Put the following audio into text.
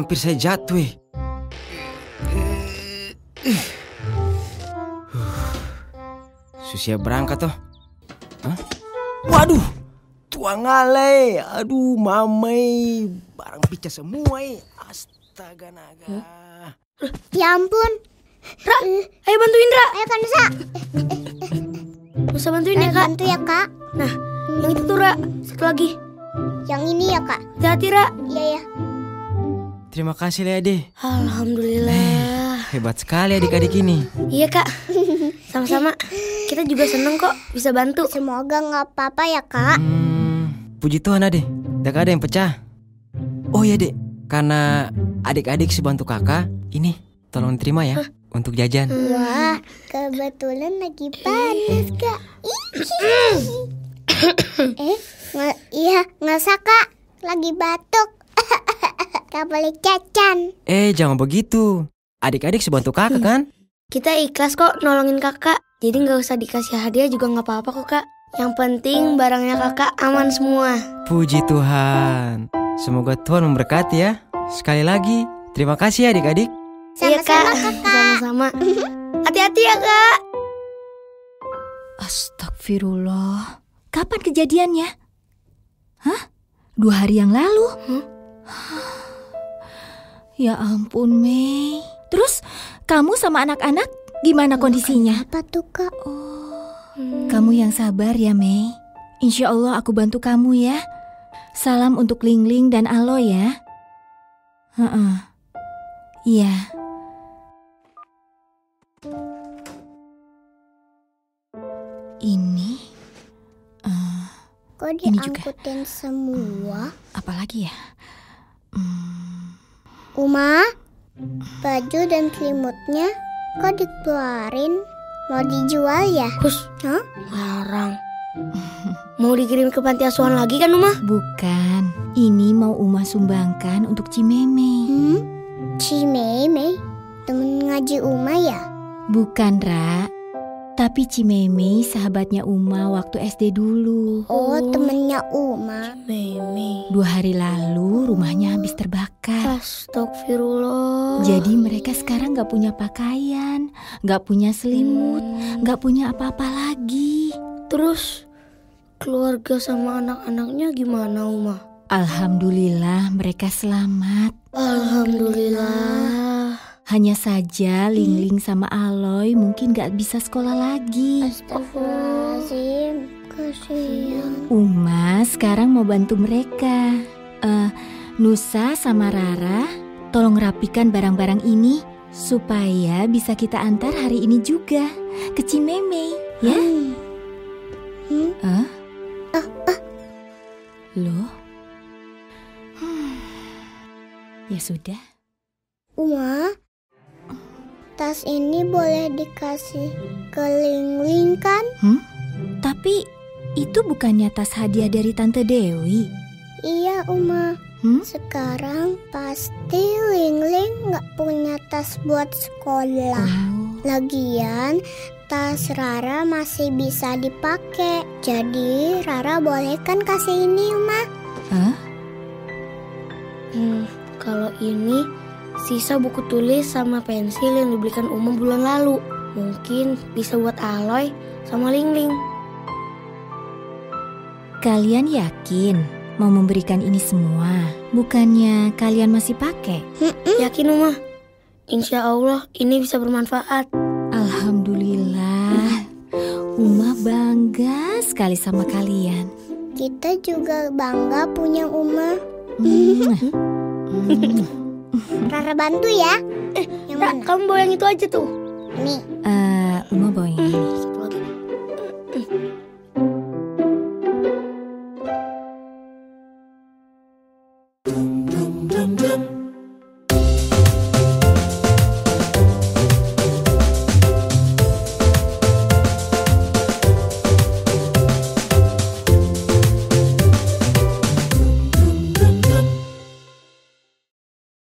Hampir saya jatuh. eh. Uh. Susia berangkat toh. Hah? Waduh, tuang ngalah. Aduh, mamai, barang pica semua. eh. Astaga naga. Ya ampun. Ra, ayo bantuin Ra. Ayo kan Nusa. Bisa bantuin ya kak. bantu ya kak. Nah, yang itu tuh Ra. Satu lagi. Yang ini ya kak. Hati-hati Ra. Iya ya. Terima kasih Leade. Alhamdulillah. Hebat sekali adik-adik ini. Iya kak. Sama-sama. Kita juga seneng kok bisa bantu. Semoga nggak apa-apa ya kak. Hmm, puji Tuhan adek, tidak ada yang pecah. Oh ya dek, karena adik-adik sebantu kakak, ini tolong terima ya untuk jajan. Wah, kebetulan lagi panas kak. eh, nggak, iya nggak usah kak. Lagi batuk. Gak boleh cacan. Eh jangan begitu, adik-adik sebantu kakak kan? Kita ikhlas kok nolongin kakak. Jadi nggak usah dikasih hadiah juga nggak apa-apa kok kak. Yang penting barangnya kakak aman semua. Puji Tuhan. Semoga Tuhan memberkati ya. Sekali lagi, terima kasih ya adik-adik. Iya Sama-sama kak. Sama-sama. Hati-hati ya kak. Astagfirullah. Kapan kejadiannya? Hah? Dua hari yang lalu? Ya ampun, Mei. Terus kamu sama anak-anak gimana kondisinya? Apa tuh kak? Kamu yang sabar ya, Mei. Insya Allah aku bantu kamu ya. Salam untuk Ling Ling dan Alo ya. Heeh. Iya. Ini eh, Kok Ini juga. diangkutin semua? apa lagi ya? Uma, baju dan selimutnya kok dikeluarin? Mau dijual ya? Hus, Hah? larang. Mau dikirim ke panti asuhan lagi kan Uma? bukan. Ini mau Uma sumbangkan untuk Cimeme. Hmm? Cimeme? Temen ngaji Uma ya? Bukan, Ra. Tapi Cimeme sahabatnya Uma waktu SD dulu. Oh, temennya Uma. Meme. Dua hari lalu rumahnya habis terbakar. Astagfirullah. Jadi mereka sekarang gak punya pakaian, gak punya selimut, gak punya apa-apa lagi. Terus keluarga sama anak-anaknya gimana Uma? Alhamdulillah mereka selamat. Alhamdulillah. Hanya saja Ling Ling sama Aloy mungkin gak bisa sekolah lagi. Astagfirullahaladzim. Kasihan. Uma sekarang mau bantu mereka. Eh, Nusa sama Rara, tolong rapikan barang-barang ini supaya bisa kita antar hari ini juga ke Cimeme, ya? Hmm? Eh? Loh? Hmm. Ya sudah. Uma, tas ini boleh dikasih ke Ling Ling kan? Tapi itu bukannya tas hadiah dari Tante Dewi. Iya, Uma. Hmm? Sekarang pasti Ling Ling nggak punya tas buat sekolah. Oh, Lagian, tas Rara masih bisa dipakai. Jadi, Rara boleh kan kasih ini, Uma? Hah? Hmm, kalau ini sisa buku tulis sama pensil yang dibelikan Uma bulan lalu. Mungkin bisa buat Aloy sama Ling Ling. Kalian yakin mau memberikan ini semua? Bukannya kalian masih pakai? Yakin Uma? Insya Allah ini bisa bermanfaat. Alhamdulillah. Uma bangga sekali sama kalian. Kita juga bangga punya Uma. Hmm. Hmm. Rara bantu ya. Eh, yang Ra, mana? kamu bawa yang itu aja tuh. Nih. Eh, Uma bawa yang ini.